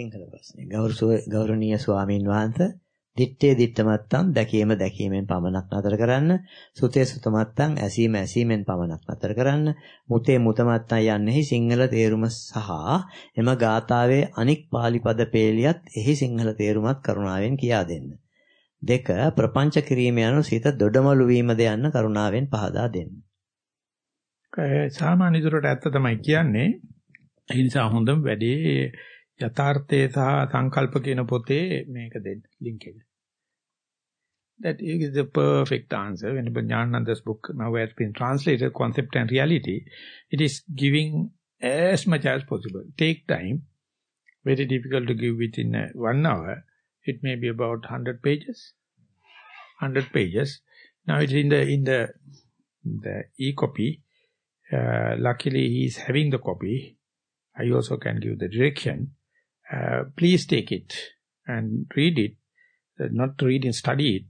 සිංහල ප්‍රශ්නේ ගෞරවනීය ස්වාමින් වහන්සේ දිත්තේ දිත්තමත්තන් දැකීම දැකීමෙන් පමණක් නතර කරන්න සුතේ සුතමත්තන් ඇසීම ඇසීමෙන් පමණක් නතර කරන්න මුතේ මුතමත්තන් යන්නේහි සිංහල තේරුම සහ එම ගාථාවේ අනික් pāli පද පේලියත් එහි සිංහල තේරුමත් කරුණාවෙන් කියා දෙන්න. දෙක ප්‍රපංච කිරීම යනු සිත දොඩමළු වීමද යන්න කරුණාවෙන් පහදා දෙන්න. සාමාන්‍ය දුරට ඇත්ත තමයි කියන්නේ. ඒ නිසා හොඳම වැඩේ යථාර්ථයේ සහ සංකල්ප කියන පොතේ මේක දෙන්න ලින්ක් එක. That is the perfect answer. When Jnananda's book now has been translated, Concept and Reality, it is giving as much as possible. Take time. Very difficult to give within uh, one hour. It may be about 100 pages. 100 pages. Now it's in the in the the e-copy. Uh, luckily, he is having the copy. I also can give the direction. Uh, please take it and read it, uh, not read and study it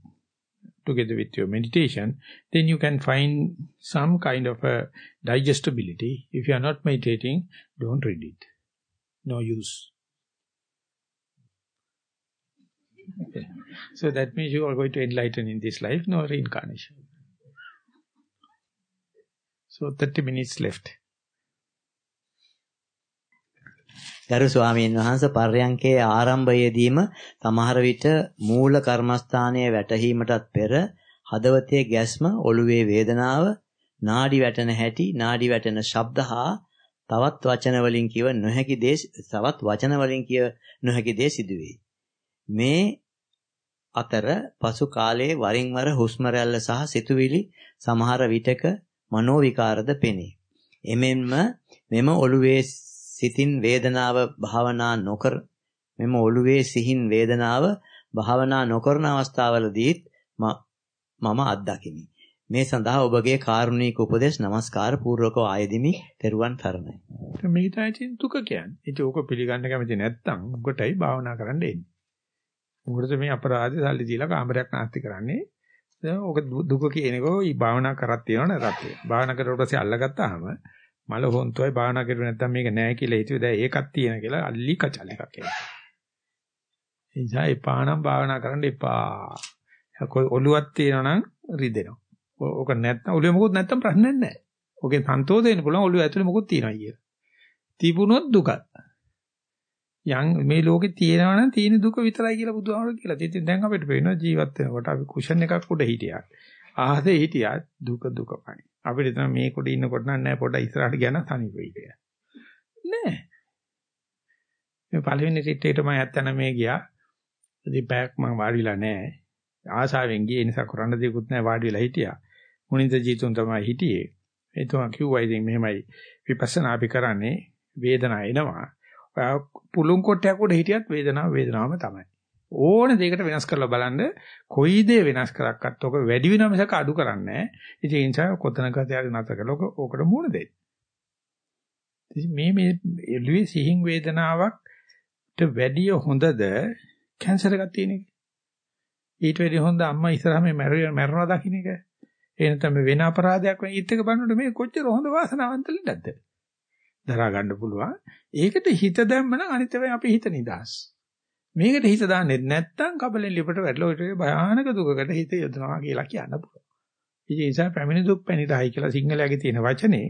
together with your meditation, then you can find some kind of a digestibility. If you are not meditating, don't read it. No use. So that means you are going to enlighten in this life, no reincarnation. So 30 minutes left. ගරු ස්වාමීන් වහන්සේ පර්යංකේ ආරම්භයේදීම සමහර විට මූල කර්මස්ථානයේ වැටහීමටත් පෙර හදවතේ ගැස්ම ඔළුවේ වේදනාව නාඩි වැටෙන හැටි නාඩි වැටෙන ශබ්ද හා තවත් වචන වලින් කිව නොහැකි දේ තවත් වචන වලින් කිය නොහැකි දේ සිදුවේ. මේ අතර පසු කාලයේ වරින් වර හුස්ම රැල්ල සහ සිතුවිලි සමහර විටක මනෝ විකාරද පෙනේ. එමෙන්ම මෙම ඔළුවේ සිතින් වේදනාව භාවනා නොකර මෙම ඔළුවේ සිහින් වේදනාව භාවනා නොකරන අවස්ථාවලදීත් මම අත්දකිමි. මේ සඳහා ඔබගේ කාරුණික උපදෙස් নমස්කාර පූර්වකව ආයදිමි. තෙරුවන් සරණයි. මේ තමයි දුක කියන්නේ. ඉතින් ඕක පිළිගන්න කැමති නැත්නම් උකටයි භාවනා කරන්න එන්නේ. මොකටද මේ අපරාධය සල්ලි දීලා කාමරයක් නාස්ති කරන්නේ? ඕක දුක කියනකෝ ඊ භාවනා කරත් තියෙනව නේද? භාවනා කරලා පස්සේ අල්ලගත්තාම මල හොන්තුයි භාවනා කරුවේ නැත්නම් මේක නෑ කියලා හිතුවේ දැන් ඒකක් තියෙන කියලා අල්ලි කචල එකක් එනවා. ඒ නිසා එපා නම් භාවනා කරන්න එපා. ඔළුවක් තියෙනවා නම් රිදෙනවා. ඕක නැත්නම් ඔළුවේ මොකුත් නැත්නම් ප්‍රශ්නයක් නෑ. ඕකෙන් සන්තෝෂ වෙන්න පුළුවන් ඔළුව ඇතුලේ මොකුත් තියෙනවා කියලා. තිබුණොත් දුක. යම් මේ ලෝකේ තියෙනවා නම් තියෙන දුක විතරයි කියලා බුදුහාමුදුරුවෝ කියලා. ඉතින් දැන් අපිට පේනවා ජීවත් වෙනකොට අපි කුෂන් එකක් උඩ හිටියා. ආහසේ හිටියා දුක දුකමයි. අපිට තමයි මේ කොට ඉන්නකොට නෑ පොඩ ඉස්සරහට ගියා නම් තනි වෙයි කියලා. නෑ. මේ පළවෙනි රිට්‍රීට් මම ඇත්තන මේ ගියා. ඉතින් බෑක් මම වාඩිලා නෑ. ආසාවෙන් ගියේ නිසා කරන්න දෙයක්වත් නෑ වාඩි වෙලා හිටියා. මුනින්ද ජීතුන් තමයි හිටියේ. එතුමා කිව්වා ඉතින් මෙහෙමයි විපස්සනා අපි කරන්නේ වේදනාව එනවා. පුළුන් කොටයක් උඩ හිටියත් වේදනාව වේදනාවම තමයි. ඕන දෙයකට වෙනස් කරලා බලන්න කොයි දේ වෙනස් කරක්වත් ඔක වැඩි වෙනව මිසක අඩු කරන්නේ නැහැ. ඉතින් ඒ නිසා කොතනක තියාගෙන නැතර කළා ඔක ඕකට මුණ දෙන්න. ඉතින් මේ මේ එළුවේ සිහින් වේදනාවක්ට වැඩිය හොඳද කැන්සර් එකක් තියෙන එක. ඊට වැඩිය හොඳ අම්මා ඉස්සරහා මේ මැරෙනවා දකින්න එක. ඒ නැත්නම් වෙන අපරාධයක් වෙන ඊත් එක බලනකොට මේ කොච්චර හොඳ වාසනාවන්ත ලෙඩක්ද? දරා ගන්න පුළුවන්. ඒකට හිත දැම්මම අනිත් වෙලාවෙ අපි හිත නිදාස්. මේකට හිත දාන්නේ නැත්නම් කබලෙන් ලිපට වැටලා ඔය භයානක දුකකට හිත යොදනවා කියලා කියන්න පුළුවන්. ඉතින් ඒ නිසා පැමිණි දුක් පැනිරහයි කියලා සිංහලයේ තියෙන වචනේ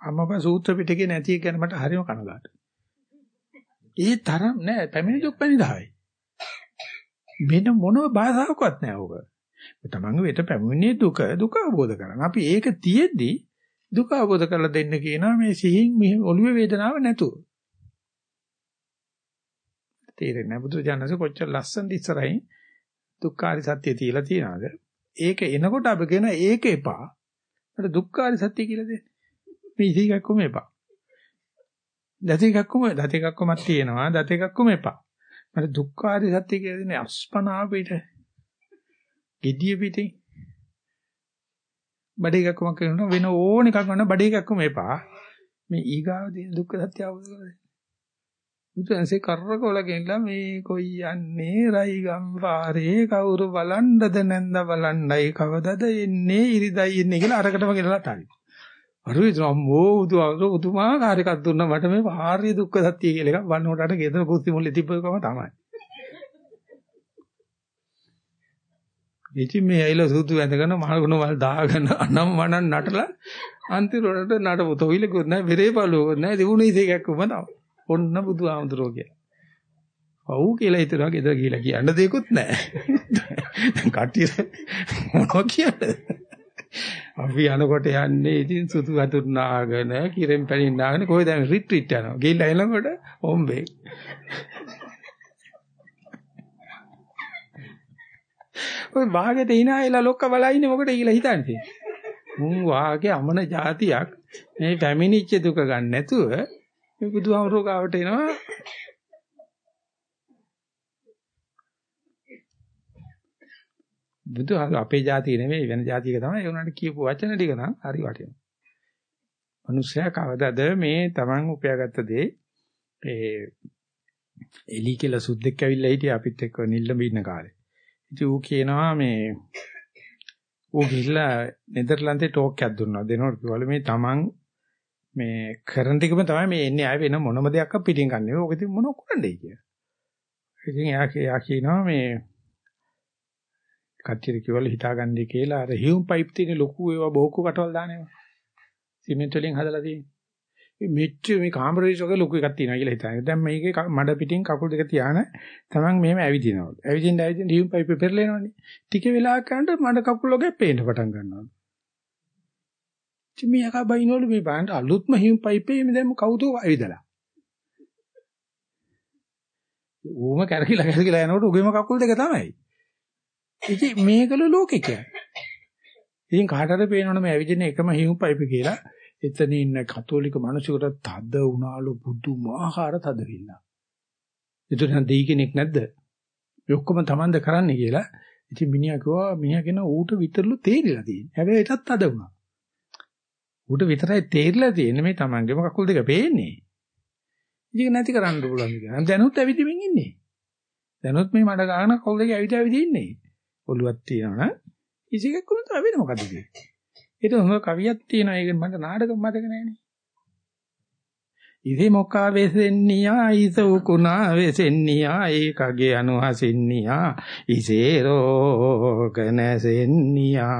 අම්මපා සූත්‍ර පිටකේ නැති එක ගැන මට හරිම කනගාටුයි. ඒ තරම් නෑ පැමිණි දුක් පැනිරහයි. වෙන මොනම භාෂාවක්වත් නෑ ඕක. තමන්ගේ වෙත පැමිණි දුක දුක අවබෝධ කරගන්න. අපි ඒක තියෙද්දි දුක අවබෝධ කරලා දෙන්න කියනවා මේ සිහින් මේ ඔළුවේ වේදනාව නැතුව. තේරෙන්නේ නැහැ. බුදුරජාණන්සේ කොච්චර ලස්සනට ඉස්සරහින් දුක්ඛාරි සත්‍ය තියලා තියනවාද? ඒක එනකොට අපි කියන ඒක එපා. මට දුක්ඛාරි සත්‍ය කියලා දෙන්න. මේ ඉති එකක්ම එපා. දත එකක්ම දත එකක්මක් තියෙනවා. දත එකක්ම එපා. මට දුක්ඛාරි සත්‍ය කියලා දෙන්නේ අස්පනා පිට. gediya පිටින්. බඩ එකක්ම කරනවා වෙන ඕන එකක් ගන්න බඩ එකක්ම එපා. මේ ඊගාව දුක්ඛ සත්‍ය අවබෝධ කරගන්න. බුදුන්සේ කරකවල ගෙනලා මේ කොයි යන්නේ රයිගම් පාරේ කවුරු බලන්නද නැන්ද බලන්නයි කවදද එන්නේ ඉරිදයි එන්නේ කියලා අරකටම ගෙනලා තාරි. අර විතර අම්මෝ උදුවර උතුමාකාර එකක් දුන්නා මට මේ ආර්ය දුක්ඛ සත්‍ය කියලා එකක් වන්නකොට අර ගෙදර කුස්ති මුල්ලේ තිබ්බකම තමයි. ඉතින් මේ ඇයිලා සූතු වැඳගෙන මහගුණ වල දාගෙන අනම් මනන් නටලා අන්තිමට නටපු තොවිලකුත් නැහැ වෙරේ බලුවකුත් නැහැ දිනුනේ ඉතේකක් උම තමයි. ඔන්න බුදු ආමතුරෝ කියලා. ඔව් කියලා හිතනවා ගෙදර ගිහිලා කියන්න දෙයක්වත් නැහැ. දැන් කට්ටිය මොනවා කියන්නේ? අපි යනකොට යන්නේ ඉතින් සුදු වතුර නාගෙන කිරෙන් පැනින් නාගෙන කොහෙද දැන් රිට්‍රීට් යනවා. ගිහිල්ලා එනකොට හොම්බේ. ඔය වාගෙට hinaයලා ලොක්ක බලා ඉන්නේ මොකටද කියලා හිතන්නේ. මුන් වාගේ අමන જાතියක් මේ පැමිණිච්ච දුක ගන්න නැතුව මේ බුදුහාමුදුරුවෝ ගාවට එනවා. බුදු අපේ જાතිය නෙමෙයි වෙන જાතියක තමයි ඒ උනාට කියපු වචන ටික නම් හරි වටිනවා. මිනිස්සයා කවදාද මේ Taman උපයාගත්ත දේ ඒ එලි කියලා සුද්දෙක් ඇවිල්ලා හිටියා අපිත් එක්ක නිල්ලඹ ඉන්න කාලේ. ඉතින් ඌ කියනවා මේ ඌ ගිහිල්ලා නෙදර්ලන්තේ ටෝක් එකක් දුන්නා. දෙනකොට කිව්වලු මේ Taman මේ කරන ටිකම තමයි මේ එන්නේ ආයෙ වෙන මොනම දෙයක් පිටින් ගන්න. ඕක ඉතින් මොනව කරන්නයි කියලා. ඉතින් එයා එයා කියනවා මේ කච්චිර කිව්වලු හිතාගන්නේ කියලා අර හියුම් පයිප් තියෙන ලොකු ඒවා බෝකු කටවල් දානවා. සිමෙන්ට් වලින් හදලා තියෙන්නේ. මෙච්චර මේ කාමරේෂ වගේ ලොකු එකක් තියෙනවා කියලා හිතන්නේ. දැන් මේකේ මඩ පිටින් කකුල් දෙක තියාන තමන් මෙහෙම ඇවිදිනවා. ඇවිදින්න ඇවිදින්න ඩියුම් පයිපේ පෙරලෙනවනේ. ටික වෙලාවක් යනකොට මඩ කකුල් වගේ පේන්න පටන් ගන්නවා. ඉතින් මේක බයිනවලු මේ බෑන්ඩ් අලුත්ම හියුම් පයිපේ මේ දැන් කවුද ඇවිදලා. ඌම කැරකිලා කැරකිලා යනකොට උගේම කකුල් දෙක තමයි. ඉතින් මේකලු ලෝකේ කියන්නේ. ඉතින් කාටද පේනවනේ මේ ඇවිදින එකම හියුම් පයිපේ කියලා එතන ඉන්න කතෝලික මිනිසෙකුට තද වුණාලු බුදුමාහාර තදවිල්ල. එතන දෙයි කෙනෙක් නැද්ද? මේ ඔක්කොම Tamand කරන්නේ කියලා. ඉතින් මිනිහා කිව්වා මිනිහා කියන ඌට විතරලු තේරිලා තියෙන්නේ. හැබැයි ඒකත් තද වුණා. ඌට විතරයි තේරිලා තියෙන්නේ මේ Tamanගේම කකුල් දෙක පේන්නේ. ඉතින් නැති කරන්න පුළුවන් කියලා. දැනුත් ඇවිදින්මින් ඉන්නේ. දැනුත් මේ මඩ ගන්න කකුල් දෙක ඇවිද ඇවිද ඉන්නේ. ඔළුවක් තියනවනම් ඉසිකක් කොහොමද වෙන්නේ මොකද කියන්නේ? ඒක හොඟ කවියක් තියෙනවා ඒක මට නාටකම් මතක නැහැනේ. ඉති මොකා වෙසෙන්නියා? ඊස උකුණා වෙසෙන්නියා? ඒකගේ අනුහසින්නියා ඉසේරෝග නැසෙන්නියා.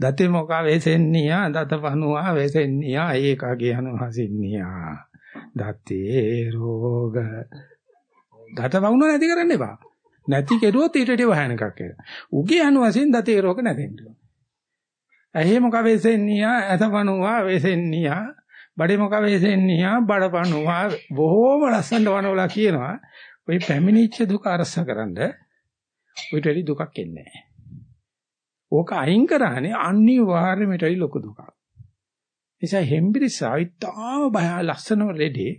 දති මොකා වෙසෙන්නියා? දත පනුවා වෙසෙන්නියා. ඒකගේ අනුහසින්නියා දතේ රෝග. දත වුණ නැති කරන්න එපා. නැති කෙරුවොත් ඊට වඩා භයානකක් ඒක උගේ අනුහසින් දතේ රෝග නැතෙන්න ඇහි මොක වෙසෙන්නියා? ඇතපණුවා වෙසෙන්නියා. බඩේ මොක වෙසෙන්නියා බඩපණුවා බොහෝම ලස්සනට වනවලා කියනවා ওই පැමිණිච්ච දුක අරසකරනද ඔයිට වැඩි දුකක් එන්නේ නැහැ. ඕක අයින් කරානේ අනිවාර්යයෙන්ම ඊටයි ලොකු දුකක්. නිසා හෙම්බිරිසා ඉතාම බය ලස්සනම ලෙඩේ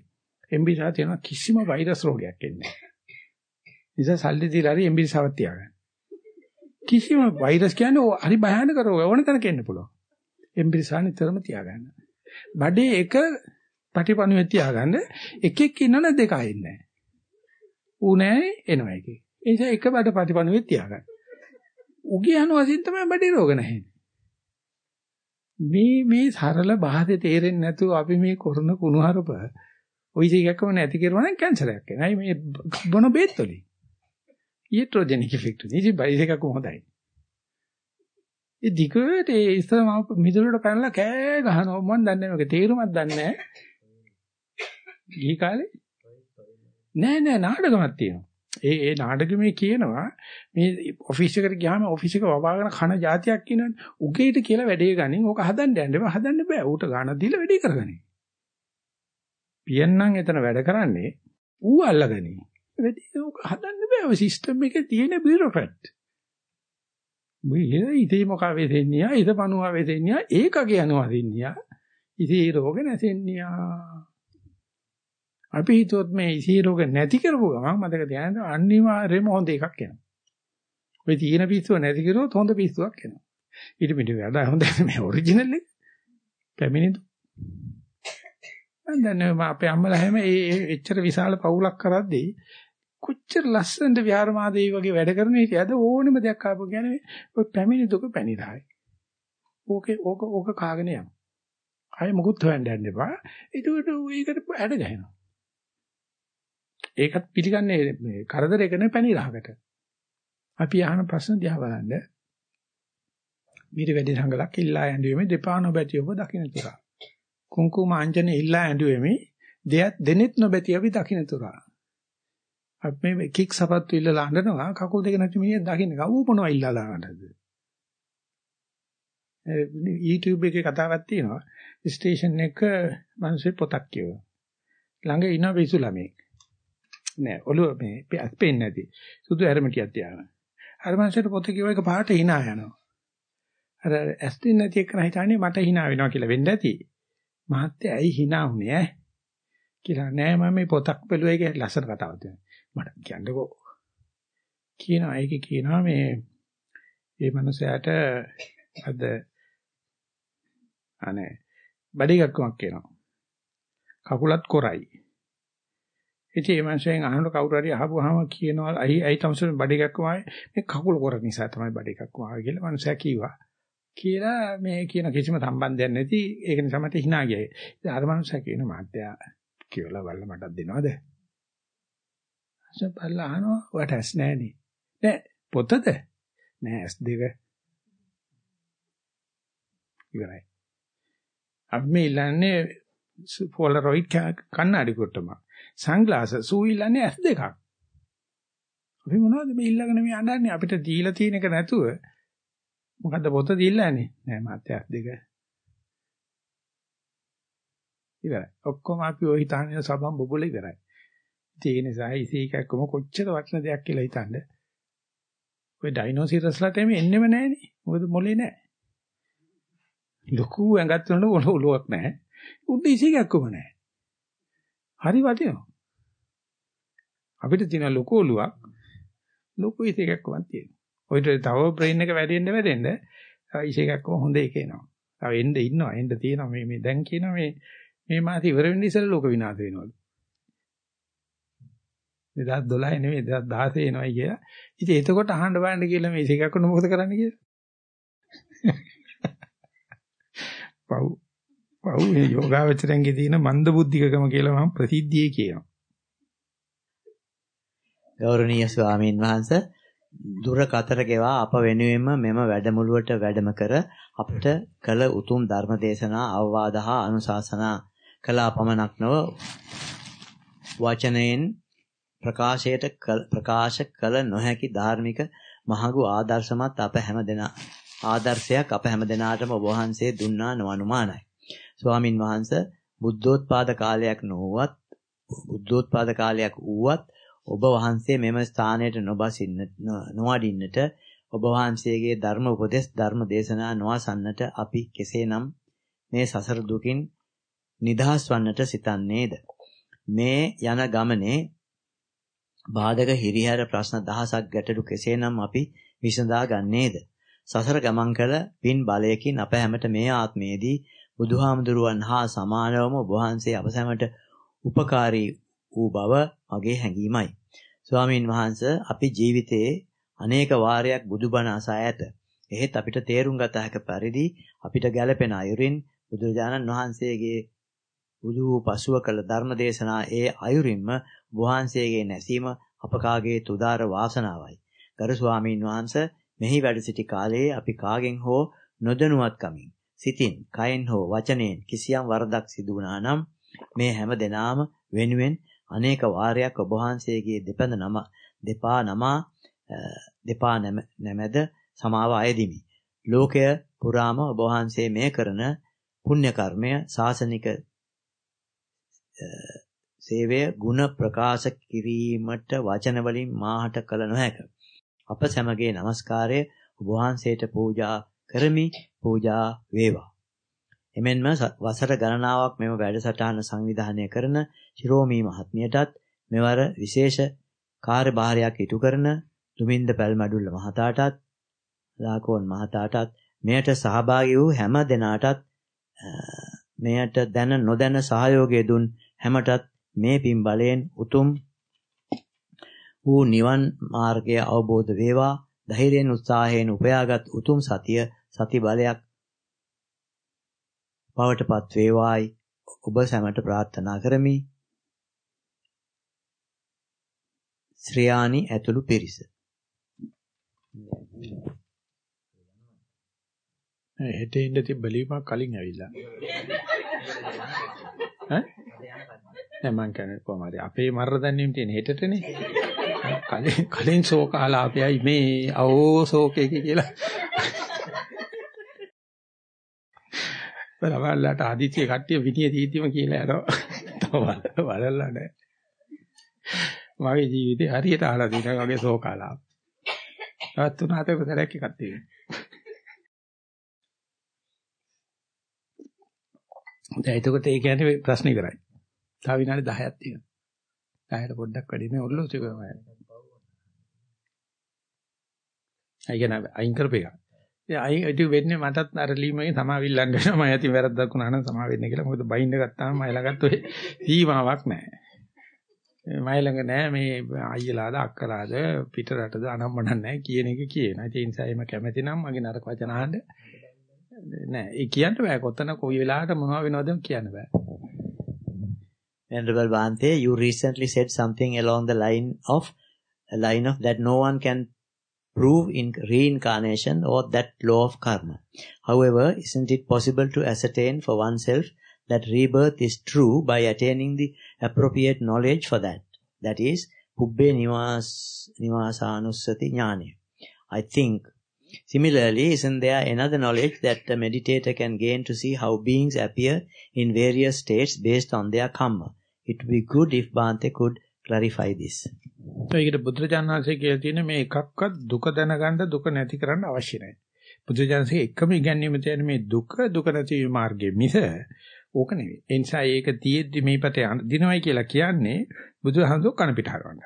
හෙම්බිරිසා තියෙන කිසිම වෛරස් රෝගයක් එන්නේ නැහැ. නිසා සල්ලි දීලා හරි හෙම්බිරිසාවක් තියාගන්න. කිසිම වෛරස් කියන්නේ හරි භයානක රෝග ඕන තැනක එන්න පුළුවන්. එම්බිරිසා නිතරම තියාගන්න. බඩේ එක පටිපණුවේ තියාගන්න එකෙක් ඉන්නවනේ දෙක ආයෙන්නේ නැහැ. ඌ නැහැ එනවා එකේ. ඒ නිසා එක බඩ පටිපණුවේ තියාගන්න. උගේ අනුවසින් තමයි බඩේ රෝග නැහැ. මේ මේ සරල භාෂේ තේරෙන්නේ නැතුව අපි මේ කරන කුණුහරුප ওই දෙයක්ම නැති කරුවා නම් කැන්සර් එකක් එනවා. මේ බොන බේත් වලින්. ඊට්‍රොජෙනික් ඉෆෙක්ට් උනේ. ඉතින් බයිස් එකක් හොඳයි. ඒ දිගට ඒ ඉස්සර මම මිදුලට පැනලා කෑ ගහනවා මම දන්නේ නැහැ මේක තේරුමක් දන්නේ නැහැ. ගිහි කාලේ නෑ නෑ නාටකමක් තියෙනවා. ඒ ඒ නාටකෙමේ කියනවා මේ ඔෆිස් එකට ගියාම ඔෆිස් එක වවාගෙන කන જાතියක් කියනවනේ. උගේට කියලා වැඩේ ගනින්. ඕක හදන්න යන්න බෑ. හදන්න බෑ. ඌට ගානක් දීලා වැඩේ කරගනින්. පියන්නම් එතන වැඩ කරන්නේ ඌ අල්ලගනින්. වැඩි ඕක හදන්න බෑ ඔය සිස්ටම් එකේ තියෙන බියුරොක්‍රැට්. මේ ඉතේ මොකා වෙදෙන්නේ ආ ඉත පණුවා වෙදෙන්නේ ආ ඒකගේ යනවා දෙන්නේ ආ ඉතේ රෝග නැසෙන්නේ ආ අපි හිතුවොත් මේ ඉතේ රෝග නැති කරපුව ගමන් මතක තියාගන්න අනිවාර්යයෙන්ම හොඳ එකක් එනවා. ඔය තියෙන පිස්සුව නැති කරුවොත් හොඳ පිස්සුවක් එනවා. ඊට පිට වඩා හොඳ මේ ඔරිජිනල් එක. පැමිණිදු. මම දන්නේ අපේ අම්මලා හැම ඒ එච්චර විශාල පවුලක් කරද්දී කොච්චර ලස්සනට විහාරමාදේ වගේ වැඩ කරන හිටියද ඕනෙම දෙයක් ආපු කියන්නේ ඔය පැමිණි දුක පැනිරායි. ඕකේ ඕක ඕක කාගෙන යමු. ආයෙ මොකුත් හොයන්න යන්න එපා. ඒකට ඒකට ඇඩ ගහනවා. ඒකත් පිළිගන්නේ මේ කරදරයක නෙවෙයි පැණි රහකට. අපි අහන ප්‍රශ්න දිහා බලන්න. මීට වැඩි සංගලක් ඉල්ලා ඇඬුවෙමේ දෙපා නොබැති ඔබ දකින්න තුරා. කුංකුම අංජන ඉල්ලා ඇඬුවෙමේ දෙයක් දෙනෙත් නොබැති අපි දකින්න තුරා. අපි මේ කික් සපත්තු ඉල්ලලා අඬනවා කකුල් දෙක නැති මිනිහ දකින්න කවු මොනවා ඉල්ලලා දාන්නද? YouTube එකේ කතාවක් තියෙනවා. ස්ටේෂන් එක මිනිස්සේ පොතක් කියව. ළඟ ඉන විසු ළමෙක්. නෑ ඔළුව මේ පෙන්නේ නැති. සුදු හැරමිටියක් තියාගෙන. අර මිනිස්සුන්ට පොත කියව එක පාට hina යනවා. අර ඇස් දෙන්නේ නැති එක හිතන්නේ මට hina වෙනවා කියලා වෙන්න ඇති. මහත්තයා ඇයි hina වුනේ ඈ? කියලා නෑ මම මේ පොතක් බැලුවා ඒක ලස්සන කතාවක් තියෙනවා. මට කියන්නකෝ. කියනවා ඒකේ කියනවා මේ මේ මනුස්සයාට අද අනේ බඩේකක්කමක් කියනවා. කකුලත් කොරයි. ඉතින් මේ මනුස්සයෙන් අහන කවුරු හරි අහපුවාම කියනවා අයි අයි තමසෙන් බඩේකක්කම ආවේ මේ කකුල කොර නිසා තමයි බඩේකක්කම ආවේ කියලා මනුස්සයා කිව්වා. කියලා මේ කියන කිසිම සම්බන්ධයක් නැති ඒක නිසා මට hina ගියයි. ඉතින් අර මනුස්සයා කියන මාත්‍යා කියලා වල්ල මටත් දෙනවද? අසපල්ලා අහනවා වට ඇස් නැහනේ. නෑ පොතද? නෑ ඇස් දෙක. ඉවරයි. අපි මේ ඉල්ලන්නේ පොලරොයිඩ් කන්නඩි කොටම. සන්ග්ලාස සූ ඉල්ලන්නේ ඇස් දෙකක්. අපි මොනවද මේ ඉල්ලගෙන මේ අඬන්නේ අපිට දීලා තියෙන එක නැතුව මොකද්ද පොත දීලානේ නෑ මාත්‍ය ඇස් දෙක. ඉවරයි. ඔක්කොම අපි ඔය හිතාගෙන සබම් බබුල ඉවරයි. ඒ නිසා ඉසීකක්කම කොච්චර වටින දෙයක් කියලා හිතන්න. ඔය ඩයිනෝසිරස්ලාට එමෙ එන්නෙම නැහනේ. මොකද මොලේ නැහැ. ලොකු ඇඟත් වල ඔලුවක් නැහැ. උඩ ඉසීකක්කම නැහැ. හරි වටිනවා. අපිට තියෙන ලොකු ඔලුවක් ලොකු ඉසීකක්කමක් තියෙනවා. ඔයිට තව බ්‍රේන් එක වැඩෙන්න වැඩෙන්න ඉසීකක්කම හොඳ එක එනවා. තව එන්න ඉන්නවා. එන්න තියෙනවා මේ මේ දැන් කියනවා මේ මේ මාසෙ ඉවර වෙන්න ඉස්සෙල්ලා ලෝක විනාශ වෙනවලු. 2012 නෙවෙයි 2016 එනවයි කියලා. ඉතින් එතකොට අහන්න බලන්න කියලා මේ ඉසේකක්කන මොකද කරන්න කියලා. පව් පව් මේ යෝගාවචරයන්ගේ තියෙන මන්ද බුද්ධිකකම කියලා මම ප්‍රසිද්ධියේ කියනවා. ගෞරවනීය ස්වාමීන් වහන්සේ දුර කතර ගෙවා අප වෙනුවෙන්ම මෙම වැඩමුළුවට වැඩම කර අපට කළ උතුම් ධර්ම දේශනා අවවාද හා අනුශාසනා කළා පමණක් නොව වචනයෙන් ප්‍රකාශයට ප්‍රකාශ කළ නොහැකි ධාර්මික මහඟු ආදර්ශමත් අප හැම දෙනා ආදර්ශයක් අප හැම දෙනාටම ඔබ වහන්සේ දුන්නා නොඅනුමානයි. ස්වාමින් වහන්සේ බුද්ධෝත්පාද කාලයක් නොවුවත් බුද්ධෝත්පාද කාලයක් වුවත් ඔබ වහන්සේ මෙම ස්ථානයට නොබසින්න නොවඩින්නට ඔබ වහන්සේගේ ධර්ම උපදෙස් ධර්ම දේශනා නොඅසන්නට අපි කෙසේනම් මේ සසර දුකින් නිදහස් වන්නට සිතන්නේද මේ යන ගමනේ බාධක හිරිහැර ප්‍රශ්න දහසක් ගැටලු කෙසේනම් අපි විසඳා ගන්නේද? සසර ගමන් කළ පින් බලයකින් අප හැමත මේ ආත්මයේදී බුදුහාමුදුරුවන් හා සමානවම ඔබ වහන්සේ අප සැමට උපකාරී වූ බව මගේ හැඟීමයි. ස්වාමින් වහන්සේ අපි ජීවිතයේ අනේක වාරයක් බුදුබණ අසා ඇත. එහෙත් අපිට තේරුම් ගත හැක පරිදි අපිට ගැළපෙන අයුරින් බුදුරජාණන් වහන්සේගේ බුදු පසුව කළ ධර්ම දේශනා ඒ අයුරින්ම වහන්සේගේ නැසීම අප කාගේ තුදාර වාසනාවයි. ගරු ස්වාමීන් වහන්සේ මෙහි වැඩ සිටි කාලයේ අපි කාගෙන් හෝ නොදැනුවත්කමින් සිතින්, කයෙන් හෝ වචනයෙන් කිසියම් වරදක් සිදු වුණා නම් මේ හැම දිනාම වෙනුවෙන් අනේක වාරයක් ඔබ වහන්සේගේ දෙපඳ නම දෙපා නමා දෙපා නැමෙද සමාව අයදිමි. ලෝකය පුරාම ඔබ වහන්සේ මේ කරන පුණ්‍ය කර්මය සාසනික සේවය ಗುಣ ප්‍රකාශ කිරීමට වචන වලින් මාහට කළ නොහැක. අප සැමගේ নমස්කාරය ඔබ වහන්සේට පූජා කරමි පූජා වේවා. එමෙන්ම වසර ගණනාවක් මෙම වැඩසටහන සංවිධානය කරන ශිරෝමී මහත්මියටත් මෙවර විශේෂ කාර්යභාරයක් ඉටු කරන දුමින්ද පැල්මඩුල්ල මහතාටත් ලාකෝන් මහතාටත් මෙයට සහභාගී වූ හැම දෙනාටත් මෙයට දැන නොදැන සහයෝගය දුන් හැමටත් මේ පින් බලයෙන් උතුම් වූ නිවන් මාර්ගය අවබෝධ වේවා ධෛර්යයෙන් උත්සාහයෙන් උපයාගත් උතුම් සතිය සති බලයක් බවටපත් වේවායි ඔබ සැමට ප්‍රාර්ථනා කරමි. ශ්‍රියානි ඇතුළු පිරිස. හෙට ඉන්න තිබ්බ ලියුමක් කලින් ඇවිල්ලා. ඈ? නෑ මං කියන්නේ කොහමද අපේ මරර දැන්නීම් තියෙන හෙටටනේ. කලින් කලින් ශෝකාලාපයයි මේ අවෝ ශෝකේ කියලා. බලවල්ලාට ආදිත්‍ය කට්ටිය විදිය දීතිම කියලා යනවා. තව බලලා නෑ. මගේ ජීවිතේ හරියට අහලා තියෙනවා වගේ ශෝකාලාප. තවත් තුන හතර සැරයක් එකක් තියෙනවා. දැන් එතකොට ඒ කියන්නේ ප්‍රශ්න ඉවරයි. තව විනාඩි 10ක් තියෙනවා. 10ට පොඩ්ඩක් වැඩි මේ ඔල්ලෝසි කරනවා. අය කියන අයින් කරපේක. ඒ අයින් ඉතින් වෙන්නේ මටත් අර ලීමෙන් සමාවිල්ලන්න වෙනවා. මම ඇති වැරද්දක් වුණා නම් සමා වෙන්න කියලා. මොකද බයින්ඩ ගත්තාම මම ළඟත් ඔය සීමාවක් නැහැ. මම ළඟ නෑ මේ අයියලාද අක්කලාද පිට රටද අනම්මන නැහැ කියන එක කියන. ඒ නිසා එම කැමැති නම් මගේ නරක වචන අහන්න නෑ. ඒ කියන්න බෑ. කොතන කොයි වෙලාවකට මොනව වෙනවද කියන්න බෑ. Venerable Bhante, you recently said something along the line of a line of that no one can prove in reincarnation or that law of karma. However, isn't it possible to ascertain for oneself that rebirth is true by attaining the appropriate knowledge for that? That is, Pubbe Nivas, Jnane. I think Similarly, isn't there another knowledge that the meditator can gain to see how beings appear in various states based on their karma? It would be good if Bhante could clarify this. ඒකට බුදුරජාණන්සේ කියලා තියෙන මේ එකක්වත් දුක දැනගන්න දුක නැති කරන්න අවශ්‍ය නැහැ. බුදුරජාණන්සේ එකම ඉගැන්වීම තියෙන මේ දුක දුක නැති මාර්ගයේ මිස ඕක නෙවෙයි. ඒ නිසා ඒක තියෙද්දි මේ පැත්තේ දිනවයි කියලා කියන්නේ බුදුහාමුදුරුවෝ කන පිට හරවන්න.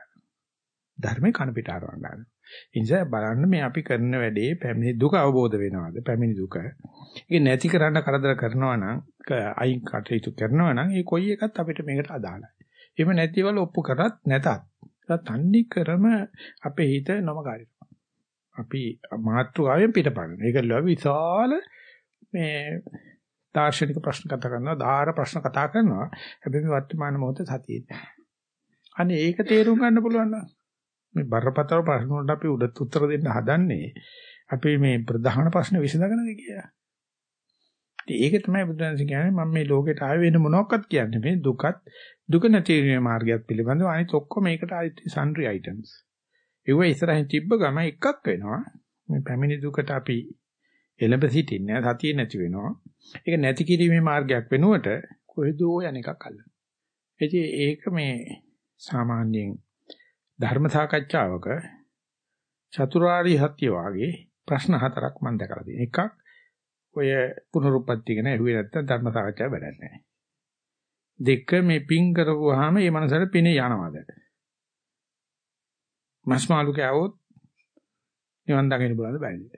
ධර්මේ කන පිට හරවන්න. ඒ නිසා බලන්න මේ අපි කරන වැඩේ පැමිණි දුක අවබෝධ වෙනවද? පැමිණි දුක. ඒක නැති කරන්න කරදර කරනවා නම් අයින් කටයුතු කරනවා නම් ඒ කොයි එකත් අපිට මේකට අදාළයි. එහෙම නැතිවල ඔප්පු කරත් නැතත් තන්නේ කරම අපේ හිත නමකාරීනවා. අපි මාත්‍රිකාවෙන් පිටපන්න. ඒක ලව විශාල මේ දාර්ශනික ප්‍රශ්න කතා කරනවා, ධාර ප්‍රශ්න කතා කරනවා. හැබැයි වර්තමාන මොහොතේ සතියේ නැහැ. අනේ ඒක තේරුම් ගන්න පුළුවන් නම් මේ බරපතල ප්‍රශ්න වලට අපි උඩ උත්තර දෙන්න හදන්නේ අපි මේ ප්‍රධාන ප්‍රශ්න විසඳගෙනද කියලා. ඒක තමයි බුදුන්ස කියන්නේ මම මේ ලෝකෙට ආවේ වෙන මොනවත් කියන්නේ මේ දුකත් දුක නැති වීමේ මාර්ගයක් පිළිබඳව අනිත් ඔක්කොම මේකට සන්ඩ්‍රි අයිටම්ස්. ඒව ඉස්සරහින් තිබ්බ ගම එකක් වෙනවා. මේ පැමිණි දුකට අපි එළඹ සිටින්නේ සතිය නැති වෙනවා. ඒක නැති කිරීමේ මාර්ගයක් වෙනුවට කොහෙදෝ යන එකක් අල්ලන. ඒක මේ සාමාන්‍යයෙන් ධර්ම සාකච්ඡාවක චතුරාර්ය සත්‍ය වාගේ ප්‍රශ්න හතරක් මම දැකලා තියෙනවා. එකක් ඔය පුනරුත්පත්ති ගැන ඇහුවේ නැත්තම් ධර්ම සාකච්ඡාව වැඩක් නැහැ. දෙක මේ පිං කරපුවාම මේ මනසට පිනේ යනවාද? මස්මාලු කෑවොත් නිවන් දකින්න බලන්න බැරිද?